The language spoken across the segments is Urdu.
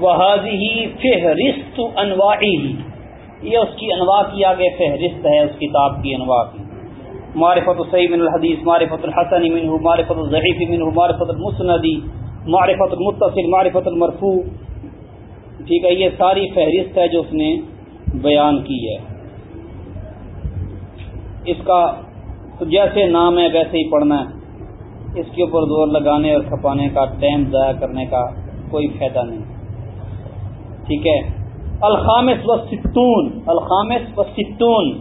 وحاظی فہرست انواعی یہ اس کی انواع کی آگے فہرست ہے، اس کتاب کی انواع کی۔ معرفت الصحیح من الحدیث، معرفت الحسن منہ، معرفت الضعیف منہ، معرفت المسندی معرفت المتصل، معرفت المرفوع۔ ٹھیک ہے، یہ ساری فہرست ہے جو اس نے بیان کی ہے۔ اس کا جیسے نام ہے، ویسے ہی پڑھنا ہے۔ اس کے اوپر زور لگانے اور کھپانے کا ٹائم ضائع کرنے کا کوئی فائدہ نہیں۔ ٹھیک ہے؟ الخامس و ستون الخامس و ستون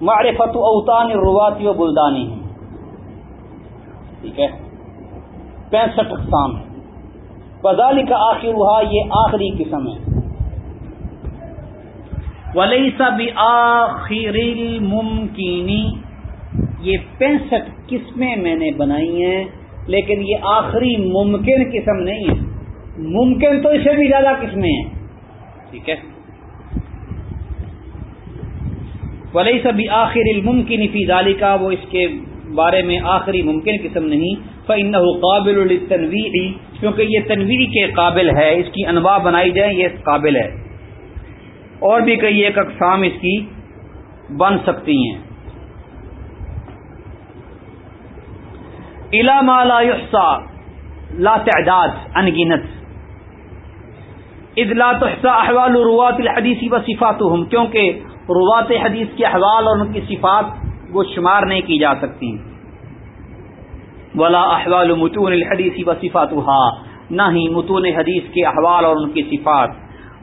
معرفت اوتان رواتی و بلدانی ٹھیک ہے؟ پینسٹھ اقسام ہے بزالی کا آخر ہوا یہ آخری قسم ہے. ولی سب آخر ممکنی یہ پینسٹھ قسمیں میں نے بنائی ہیں، لیکن یہ آخری ممکن قسم نہیں ہے. ممکن تو اسے بھی زیادہ قسمیں ہیں. ٹھیک ہے۔ ولی سبھی آخر الممکن فی ذالی کا وہ اس کے بارے میں آخری ممکن قسم نہیں۔ فن قابل التنویعی کیونکہ یہ تنویر کے قابل ہے، اس کی انواع بنائی جائیں، یہ قابل ہے۔ اور بھی کئی ایک اقسام اس کی بن سکتی ہیں۔ علامہ لا يحصى، لا تعداد انگنت اضلاع تحصى احوال روات الحدیث و صفاتهم کیونکہ روات حدیث کے احوال اور ان کی صفات وہ شمار نہیں کی جا سکتی ولا احوال متون الحدیث و صفاتها نہ ہی متون حدیث کے احوال اور ان کی صفات۔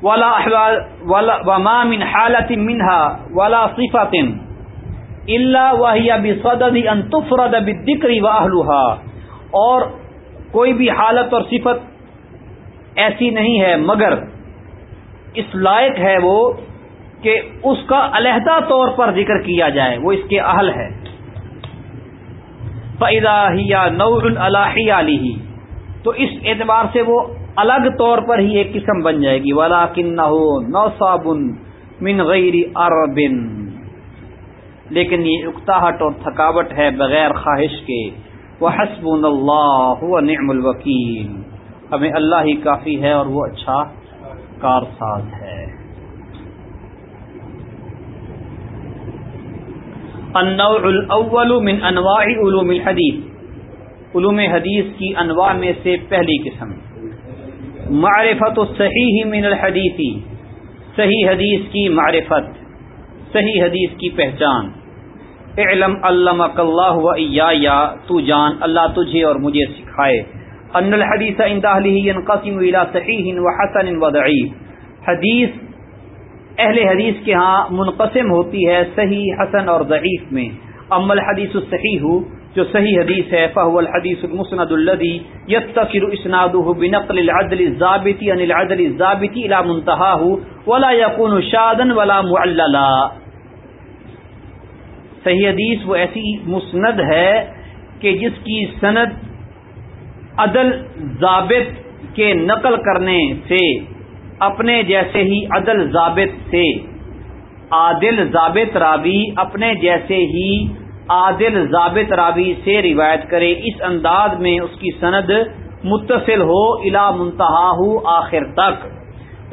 ولا احوال ولا، وما من حالت منها ولا صفات الا وهي بصدد ان تفرد بالذکر واهلها اور کوئی بھی حالت اور صفت ایسی نہیں ہے، مگر اس لائق ہے وہ کہ اس کا علیحدہ طور پر ذکر کیا جائے، وہ اس کے اہل ہے۔ فضا نور الحی علی تو اس اعتبار سے وہ الگ طور پر ہی ایک قسم بن جائے گی۔ ولا کن نہ ہو نو صابن من غیر اربن لیکن یہ اکتاہٹ اور تھکاوٹ ہے بغیر خواہش کے۔ وہ حسب اللہ نعم الوکیل ہمیں اللہ ہی کافی ہے اور وہ اچھا کار ساز ہے۔ النوع الاول من انواع علوم الحدیث۔ علوم حدیث کی انواع میں سے پہلی قسم۔ معرفت الصحیح من الحدیثی صحیح حدیث کی معرفت۔ صحیح حدیث کی پہچان۔ علم علمک اللہ و یا تو جان، اللہ تجھے اور مجھے سکھائے۔ ان الحدیث عند اهله ينقسم الى صحیح و حسن حدیث اہل حدیث کے ہاں منقسم ہوتی ہے صحیح، حسن اور ضعیف میں. ام الحدیث الصحیح جو صحیح حدیث ہے، فهو الحديث المسند الذي يتصل اسناده بنقل العدل الضابط عن العدل الضابط الى منتهاه ولا يكون شاذا ولا معللا. صحیح حدیث وہ ایسی مسند ہے کہ جس کی سند عدل ضابط کے نقل کرنے سے، اپنے جیسے ہی عدل ضابط سے، عادل ضابط راوی اپنے جیسے ہی عادل ضابط راوی سے روایت کرے، اس انداز میں اس کی سند متصل ہو الا منتہا ہو آخر تک۔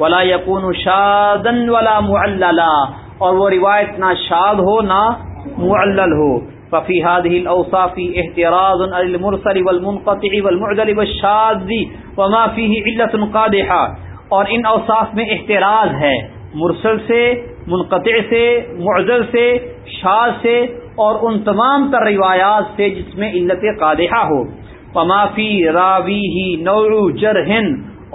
ولا یقون شادن ولا معللا۔ اور وہ روایت نہ شاد ہو نہ معلل ہو۔ ففي هذه الاوصاف احتراز عن المرسل والمنقطع والمعدل والشاذ وما فيه عله قادحه اور ان اوصاف میں احتراز ہے، مرسل سے، منقطع سے معزل سے، شاذ سے، اور ان تمام تر روایات سے جس میں علت قادحہ ہو۔ فی راوی ہی نور جرہن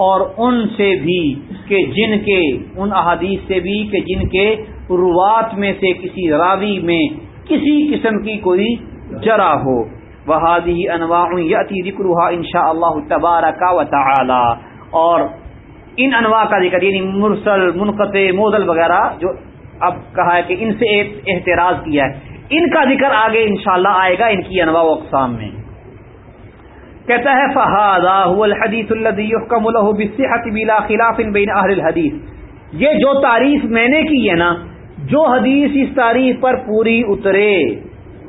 اور ان سے بھی کہ جن کے، ان احادیث سے بھی کہ جن کے روات میں سے کسی راوی میں کسی قسم کی کوئی جرا ہو۔ وہادی انواع یاتی ذکرها ان شاء اللہ تبارک و تعالی اور ان انواع کا ذکر یعنی مرسل، منقطع، موزل وغیرہ، جو اب کہا ہے کہ ان سے ایک احتراز کیا ہے۔ ان کا ذکر آگے انشاءاللہ آئے گا ان کی انواع و اقسام میں۔ کہتا ہے فہذا هو الحديث الذي يحكم له بالصحه بلا خلاف بين اهل الحديث۔ یہ جو تعریف میں نے کی ہے نا جو حدیث اس تعریف پر پوری اترے،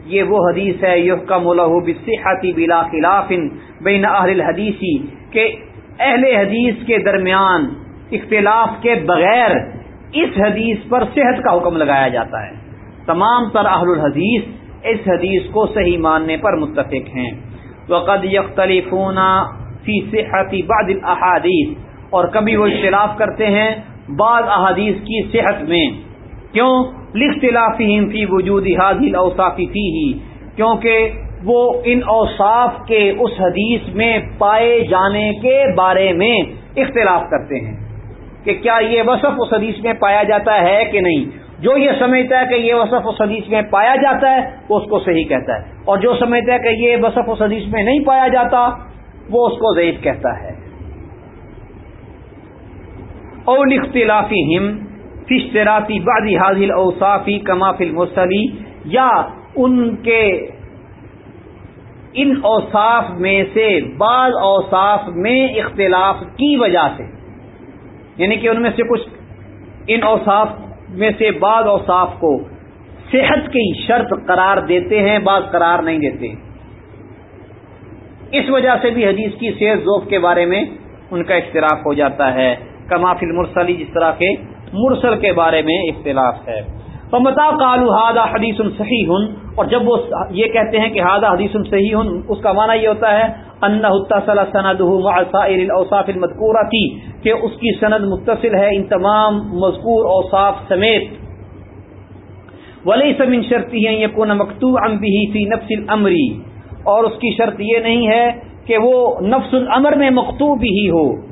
یہ وہ حدیث ہے یو کا بالصحت بلا خلاف بین اہل الحدیثی کہ اہل حدیث کے درمیان اختلاف کے بغیر اس حدیث پر صحت کا حکم لگایا جاتا ہے۔ تمام تر اہل الحدیث اس حدیث کو صحیح ماننے پر متفق ہیں۔ وقد یختلفون فی صحت بعض الاحادیث اور کبھی وہ اختلاف کرتے ہیں بعض احادیث کی صحت میں۔ کیوں؟ لاختلافہم فی وجود هذه الاوصاف فیہ کیونکہ وہ ان اوصاف کے اس حدیث میں پائے جانے کے بارے میں اختلاف کرتے ہیں کہ کیا یہ وصف اس حدیث میں پایا جاتا ہے کہ نہیں؟ جو یہ سمجھتا ہے کہ یہ وصف اس حدیث میں پایا جاتا ہے، وہ اس کو صحیح کہتا ہے، اور جو سمجھتا ہے کہ یہ وصف اس حدیث میں نہیں پایا جاتا، وہ اس کو ضعیف کہتا ہے۔ اور اختلافی ہم فشتراتی بادی حاضل اوصافی کما فل مسلی یا ان کے ان اوصاف میں سے بعض اوصاف میں اختلاف کی وجہ سے۔ یعنی کہ ان میں سے کچھ ان اوصاف میں سے بعض اوصاف کو صحت کی شرط قرار دیتے ہیں، بعض قرار نہیں دیتے۔ اس وجہ سے بھی حدیث کی صحت ذوق کے بارے میں ان کا اختلاف ہو جاتا ہے۔ کمافل مرسلی جس طرح کے مرسل کے بارے میں اختلاف ہے۔ تو کالو ہادہ حدیث صحیح ہن اور جب وہ یہ کہتے ہیں کہ ہادہ حدیث صحیح ہن اس کا معنی یہ ہوتا ہے سند المذکورہ تھی کہ اس کی سند متصل ہے ان تمام مذکور اوصاف سمیت۔ ولی سمن شرطی ہیں یہ کون مکتوب امبی فی نفس الامری اور اس کی شرط یہ نہیں ہے کہ وہ نفس الامر میں مکتوب ہی ہو۔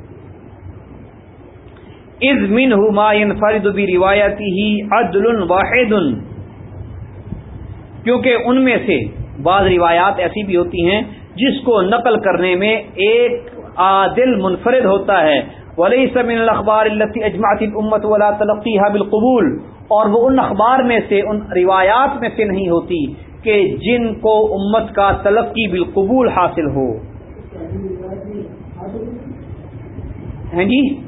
از من ما فرد بھی روایتی ہی عدل واحد کیونکہ ان میں سے بعض روایات ایسی بھی ہوتی ہیں جس کو نقل کرنے میں ایک عادل منفرد ہوتا ہے۔ ولی سمن الخبار التی اجماعت امت ولا تلقی بالقبول۔ اور وہ ان اخبار میں سے، ان روایات میں سے نہیں ہوتی کہ جن کو امت کا تلقی بالقبول حاصل ہو۔ ہیں جی؟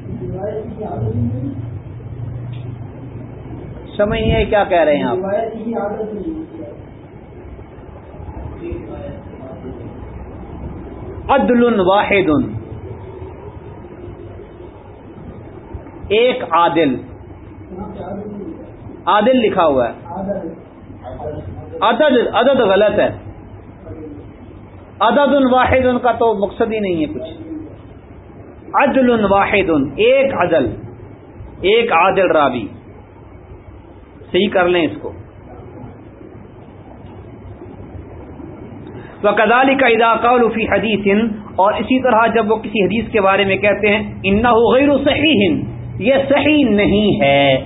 سمجھ نہیں کیا کہہ رہے ہیں آپ؟ عدل واحد۔ ایک عادل۔ عادل لکھا ہوا ہے۔ عدد عدد غلط ہے۔ عدد واحد ان کا تو مقصد ہی نہیں ہے کچھ۔ عدل واحد، ایک عدل، ایک عادل راوی۔ صحیح کر لیں اس کو۔ وہ کدالی کا ادا فی حدیث اور اسی طرح جب وہ کسی حدیث کے بارے میں کہتے ہیں ان غیر صحیح ہند یہ صحیح نہیں ہے۔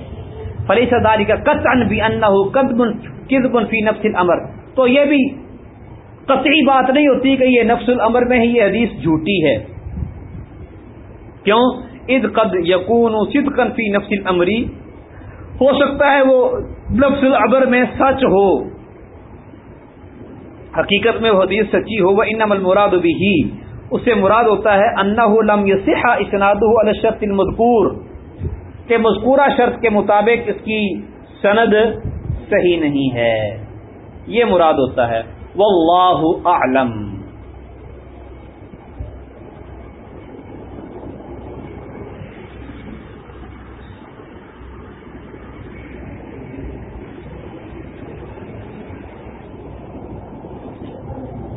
فلیس داری کا قطن بھی ان فی نفس الامر تو یہ بھی قطعی بات نہیں ہوتی کہ یہ نفس الامر میں ہی یہ حدیث جھوٹی ہے۔ کیوں؟ اد قد یقون صدقن فی نفس الامری ہو سکتا ہے وہ نفس الامر میں سچ ہو۔ حقیقت میں وہ حدیث سچی ہو وہ انم المراد بھی ہی اس سے مراد ہوتا ہے انا لم یسحا اسناد الشرط المذکور کہ مذکورہ شرط کے مطابق اس کی سند صحیح نہیں ہے۔ یہ مراد ہوتا ہے واللہ اعلم